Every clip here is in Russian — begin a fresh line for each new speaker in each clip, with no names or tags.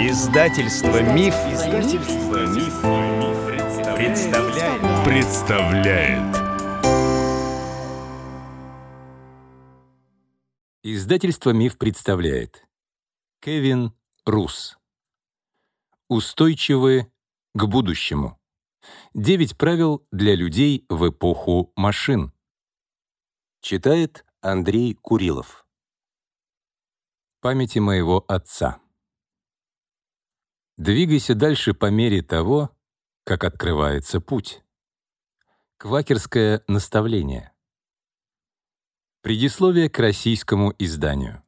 Издательство Миф, Издательство Миф, представляет. представляет.
Издательство Миф представляет. Кевин Рус. Устойчивы к будущему. Девять правил для людей в эпоху машин. Читает Андрей Курилов. Памяти моего отца. Двигайся дальше по мере того, как открывается путь. Квакерское наставление. Предисловие к российскому изданию.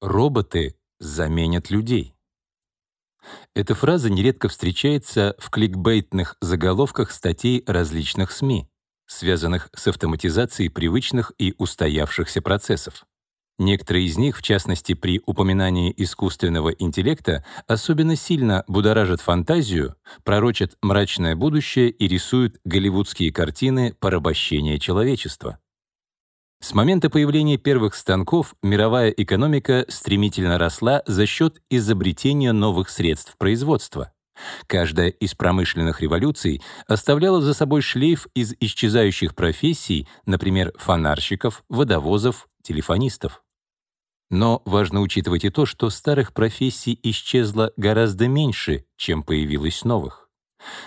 Роботы заменят людей. Эта фраза нередко встречается в кликбейтных заголовках статей различных СМИ, связанных с автоматизацией привычных и устоявшихся процессов. Некоторые из них, в частности при упоминании искусственного интеллекта, особенно сильно будоражат фантазию, пророчат мрачное будущее и рисуют голливудские картины порабощения человечества. С момента появления первых станков мировая экономика стремительно росла за счет изобретения новых средств производства. Каждая из промышленных революций оставляла за собой шлейф из исчезающих профессий, например, фонарщиков, водовозов, телефонистов. Но важно учитывать и то, что старых профессий исчезло гораздо меньше, чем появилось новых.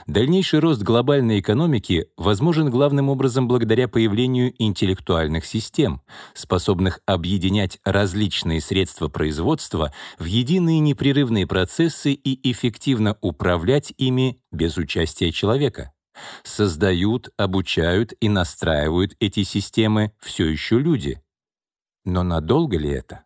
Дальнейший рост глобальной экономики возможен главным образом благодаря появлению интеллектуальных систем, способных объединять различные средства производства в единые непрерывные процессы и эффективно управлять ими без участия человека. Создают, обучают и настраивают эти системы все еще люди. Но надолго ли это?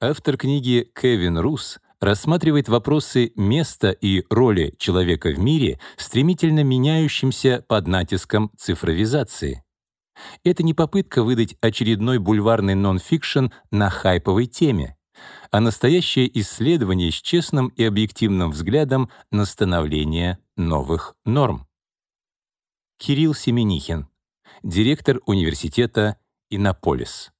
Автор книги Кевин Рус рассматривает вопросы места и роли человека в мире, стремительно меняющимся под натиском цифровизации. Это не попытка выдать очередной бульварный нон-фикшн на хайповой теме, а настоящее исследование с честным и объективным взглядом на становление новых норм. Кирилл Семенихин, директор университета Иннополис.